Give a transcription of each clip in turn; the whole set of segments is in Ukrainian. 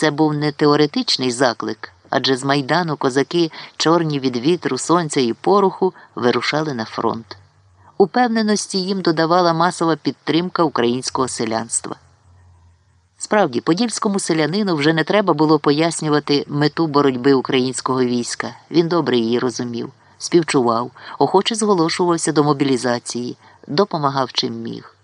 Це був не теоретичний заклик, адже з майдану козаки, чорні від вітру, сонця і пороху, вирушали на фронт. Упевненості їм додавала масова підтримка українського селянства. Справді, подільському селянину вже не треба було пояснювати мету боротьби українського війська. Він добре її розумів, співчував, охоче зголошувався до мобілізації, допомагав чим міг.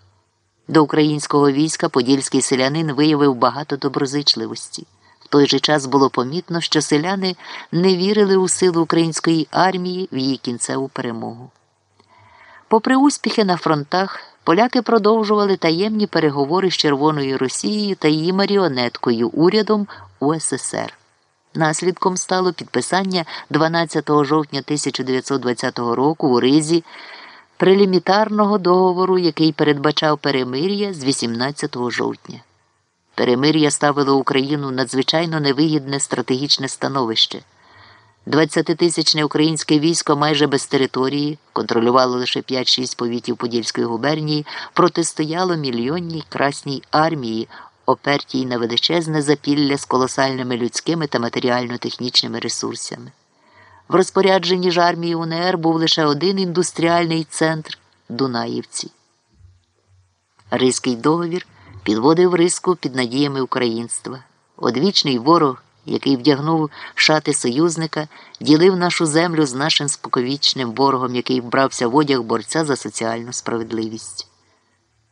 До українського війська подільський селянин виявив багато доброзичливості. В той же час було помітно, що селяни не вірили у силу української армії в її кінцеву перемогу. Попри успіхи на фронтах, поляки продовжували таємні переговори з Червоною Росією та її маріонеткою урядом УССР. Наслідком стало підписання 12 жовтня 1920 року у Ризі прелімітарного договору, який передбачав перемир'я з 18 жовтня. Перемир'я ставило Україну в надзвичайно невигідне стратегічне становище. 20-тисячне українське військо майже без території, контролювало лише 5-6 повітів Подільської губернії, протистояло мільйонній красній армії, опертій на величезне запілля з колосальними людськими та матеріально-технічними ресурсами. В розпорядженні ж армії УНР був лише один індустріальний центр Дунаївці. Ризький договір підводив риску під надіями українства. Одвічний ворог, який вдягнув шати союзника, ділив нашу землю з нашим споковічним ворогом, який вбрався в одяг борця за соціальну справедливість.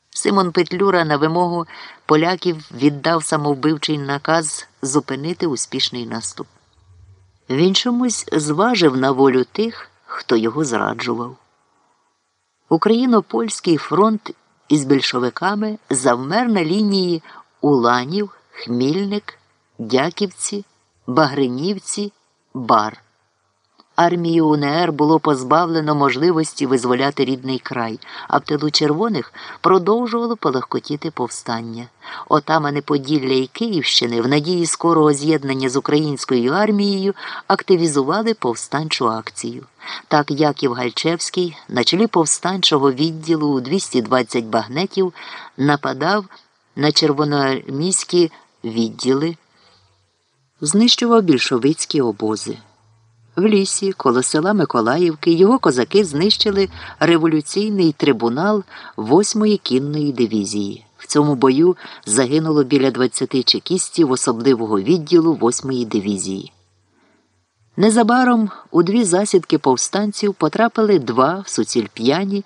Симон Петлюра на вимогу поляків віддав самовбивчий наказ зупинити успішний наступ. Він чомусь зважив на волю тих, хто його зраджував. Україно-польський фронт із більшовиками завмер на лінії Уланів, Хмільник, Дяківці, Багринівці, Бар. Армію УНР було позбавлено можливості визволяти рідний край, а в тилу червоних продовжувало полегкотіти повстання. Отамани Поділля і Київщини в надії скорого з'єднання з українською армією активізували повстанчу акцію. Так Яків Гальчевський на чолі повстанчого відділу у 220 багнетів нападав на червоноармійські відділи, знищував більшовицькі обози. В лісі, коло села Миколаївки, його козаки знищили революційний трибунал 8-ї кінної дивізії. В цьому бою загинуло біля 20 чекістів особливого відділу 8-ї дивізії. Незабаром у дві засідки повстанців потрапили два в суціль п'яні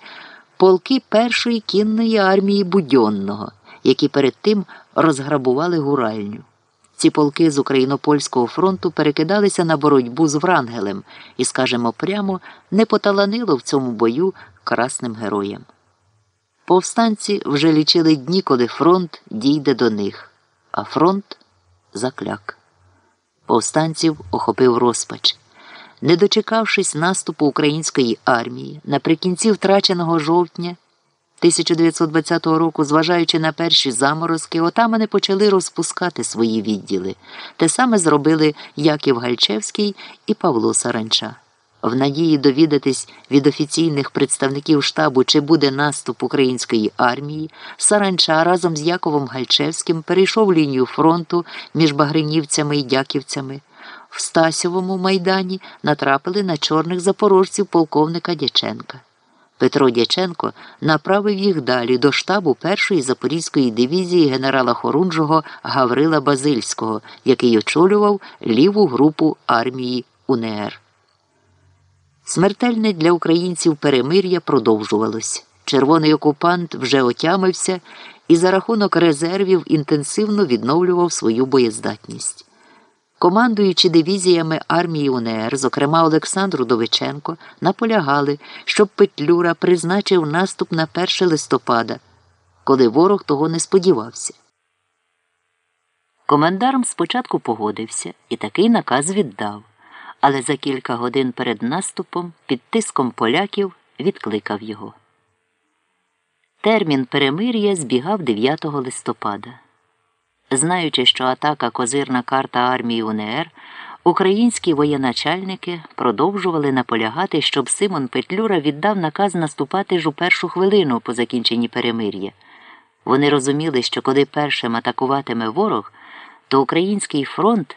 полки першої кінної армії Будьонного, які перед тим розграбували гуральню. Ці полки з Україно-Польського фронту перекидалися на боротьбу з Врангелем і, скажемо прямо, не поталанило в цьому бою красним героям. Повстанці вже лічили дні, коли фронт дійде до них, а фронт закляк. Повстанців охопив розпач. Не дочекавшись наступу української армії, наприкінці втраченого жовтня. 1920 року, зважаючи на перші заморозки, отамани почали розпускати свої відділи. Те саме зробили Яків Гальчевський і Павло Саранча. В надії довідатись від офіційних представників штабу, чи буде наступ української армії, Саранча разом з Яковом Гальчевським перейшов лінію фронту між Багринівцями і Дяківцями. В Стасьовому майдані натрапили на чорних запорожців полковника Дяченка. Петро Дяченко направив їх далі до штабу першої запорізької дивізії генерала Хорунжого Гаврила Базильського, який очолював ліву групу армії УНР. Смертельне для українців перемир'я продовжувалось. Червоний окупант вже отямився і за рахунок резервів інтенсивно відновлював свою боєздатність. Командуючи дивізіями армії УНР, зокрема Олександру Довиченко, наполягали, щоб Петлюра призначив наступ на 1 листопада, коли ворог того не сподівався. Комендарм спочатку погодився і такий наказ віддав, але за кілька годин перед наступом під тиском поляків відкликав його. Термін перемир'я збігав 9 листопада. Знаючи, що атака козирна карта армії УНР, українські воєначальники продовжували наполягати, щоб Симон Петлюра віддав наказ наступати ж у першу хвилину по закінченні перемир'я. Вони розуміли, що коли першим атакуватиме ворог, то Український фронт